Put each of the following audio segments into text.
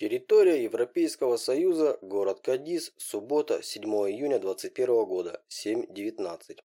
Территория Европейского Союза, город Кадис, суббота, 7 июня 2021 года, 7.19.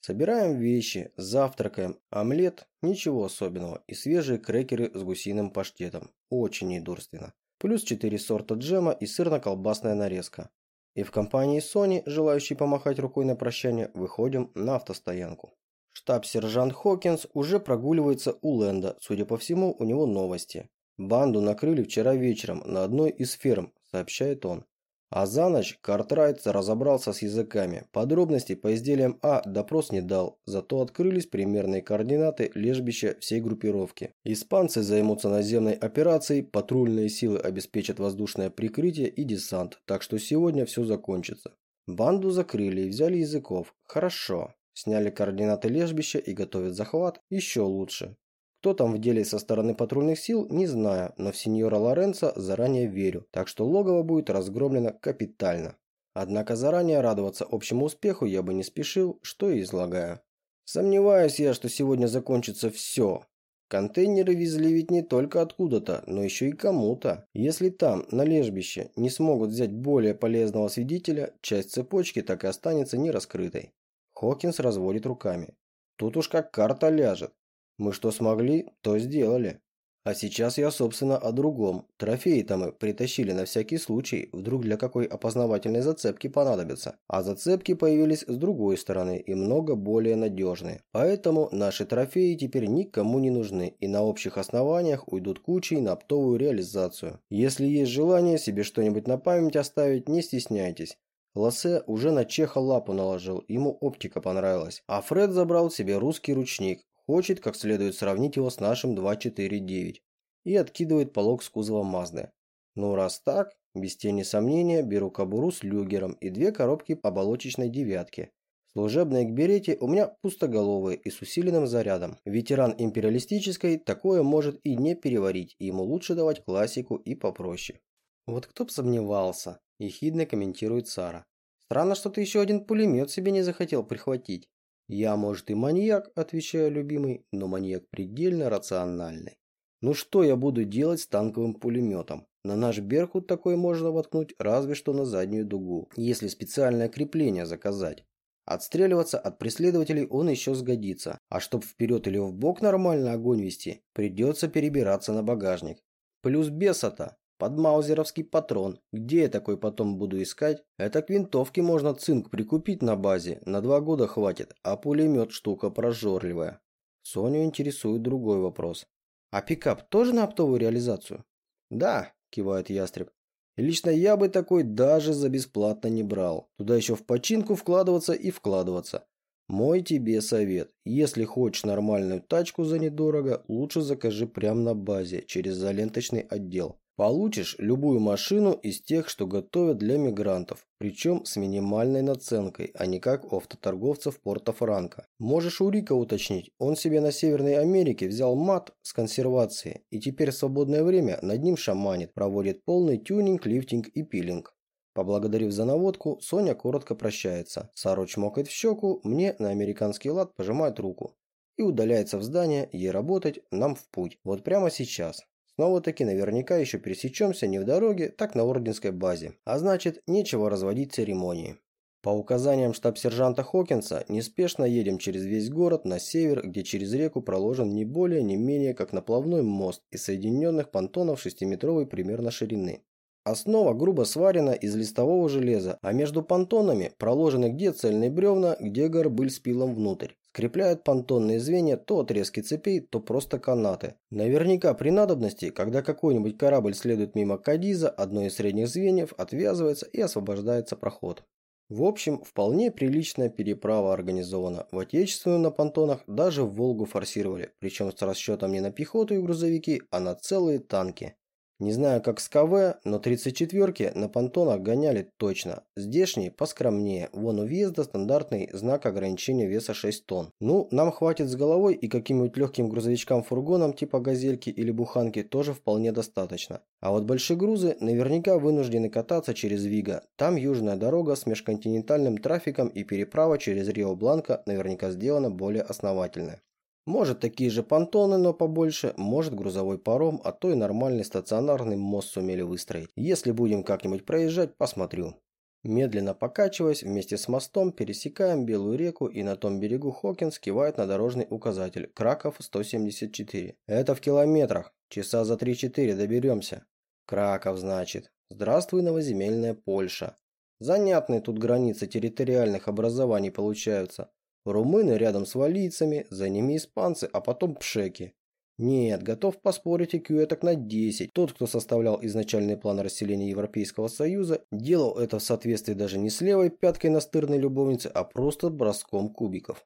Собираем вещи, завтракаем, омлет, ничего особенного, и свежие крекеры с гусиным паштетом, очень недурственно. Плюс 4 сорта джема и сырно-колбасная нарезка. И в компании Sony, желающий помахать рукой на прощание, выходим на автостоянку. Штаб-сержант Хокинс уже прогуливается у Лэнда, судя по всему, у него новости. Банду накрыли вчера вечером на одной из ферм, сообщает он. А за ночь Картрайт разобрался с языками. Подробностей по изделиям А допрос не дал, зато открылись примерные координаты лежбища всей группировки. Испанцы займутся наземной операцией, патрульные силы обеспечат воздушное прикрытие и десант, так что сегодня все закончится. Банду закрыли и взяли языков. Хорошо. Сняли координаты лежбища и готовят захват. Еще лучше. Кто там в деле со стороны патрульных сил, не знаю, но в сеньора Лоренцо заранее верю, так что логово будет разгромлено капитально. Однако заранее радоваться общему успеху я бы не спешил, что и излагаю. Сомневаюсь я, что сегодня закончится все. Контейнеры везли ведь не только откуда-то, но еще и кому-то. Если там, на лежбище, не смогут взять более полезного свидетеля, часть цепочки так и останется нераскрытой. Хокинс разводит руками. Тут уж как карта ляжет. Мы что смогли, то сделали. А сейчас я, собственно, о другом. Трофеи-то мы притащили на всякий случай, вдруг для какой опознавательной зацепки понадобится. А зацепки появились с другой стороны и много более надежные. Поэтому наши трофеи теперь никому не нужны и на общих основаниях уйдут кучей на оптовую реализацию. Если есть желание себе что-нибудь на память оставить, не стесняйтесь. Лассе уже на Чеха лапу наложил, ему оптика понравилась. А Фред забрал себе русский ручник, Хочет как следует сравнить его с нашим 249 и откидывает полог с кузова Мазды. Ну раз так, без тени сомнения, беру кобуру с люгером и две коробки оболочечной девятки. Служебные к берете у меня пустоголовые и с усиленным зарядом. Ветеран империалистической такое может и не переварить, и ему лучше давать классику и попроще. Вот кто б сомневался, ехидно комментирует Сара. Странно, что ты еще один пулемет себе не захотел прихватить. «Я, может, и маньяк», – отвечаю любимый, но маньяк предельно рациональный. Ну что я буду делать с танковым пулеметом? На наш Беркут такой можно воткнуть разве что на заднюю дугу, если специальное крепление заказать. Отстреливаться от преследователей он еще сгодится, а чтоб вперед или в бок нормально огонь вести, придется перебираться на багажник. Плюс беса-то. Под маузеровский патрон. Где я такой потом буду искать? Это к винтовке можно цинк прикупить на базе. На два года хватит, а пулемет штука прожорливая. Соню интересует другой вопрос. А пикап тоже на оптовую реализацию? Да, кивает ястреб. Лично я бы такой даже за бесплатно не брал. Туда еще в починку вкладываться и вкладываться. Мой тебе совет. Если хочешь нормальную тачку за недорого, лучше закажи прямо на базе, через заленточный отдел. Получишь любую машину из тех, что готовят для мигрантов, причем с минимальной наценкой, а не как у автоторговцев Порто-Франко. Можешь у Рика уточнить, он себе на Северной Америке взял мат с консервацией и теперь в свободное время над ним шаманит, проводит полный тюнинг, лифтинг и пилинг. Поблагодарив за наводку, Соня коротко прощается. Сару чмокает в щеку, мне на американский лад пожимает руку. И удаляется в здание, ей работать, нам в путь. Вот прямо сейчас. Снова-таки наверняка еще пересечемся не в дороге, так на орденской базе. А значит, нечего разводить церемонии. По указаниям штаб-сержанта Хокинса, неспешно едем через весь город на север, где через реку проложен не более, не менее, как наплавной мост из соединенных понтонов 6-метровой примерно ширины. Основа грубо сварена из листового железа, а между понтонами проложены где цельные бревна, где горбыль с пилом внутрь. Скрепляют понтонные звенья то отрезки цепей, то просто канаты. Наверняка при надобности, когда какой-нибудь корабль следует мимо Кадиза, одно из средних звеньев отвязывается и освобождается проход. В общем, вполне приличная переправа организована. В отечественную на понтонах даже в Волгу форсировали, причем с расчетом не на пехоту и грузовики, а на целые танки. Не знаю, как с КВ, но 34-ки на понтонах гоняли точно. Здешние поскромнее. Вон у въезда стандартный знак ограничения веса 6 тонн. Ну, нам хватит с головой и каким-нибудь легким грузовичкам-фургонам типа газельки или буханки тоже вполне достаточно. А вот большие грузы наверняка вынуждены кататься через Вига. Там южная дорога с межконтинентальным трафиком и переправа через Рио-Бланко наверняка сделана более основательная. Может такие же понтоны, но побольше, может грузовой паром, а то и нормальный стационарный мост сумели выстроить. Если будем как-нибудь проезжать, посмотрю. Медленно покачиваясь, вместе с мостом пересекаем Белую реку и на том берегу Хокинс кивает на дорожный указатель Краков 174. Это в километрах. Часа за 3-4 доберемся. Краков, значит. Здравствуй, новоземельная Польша. Занятные тут границы территориальных образований получаются. Румыны рядом с валийцами, за ними испанцы, а потом пшеки. Нет, готов поспорить IQ так на 10. Тот, кто составлял изначальный план расселения Европейского Союза, делал это в соответствии даже не с левой пяткой настырной любовницы, а просто броском кубиков.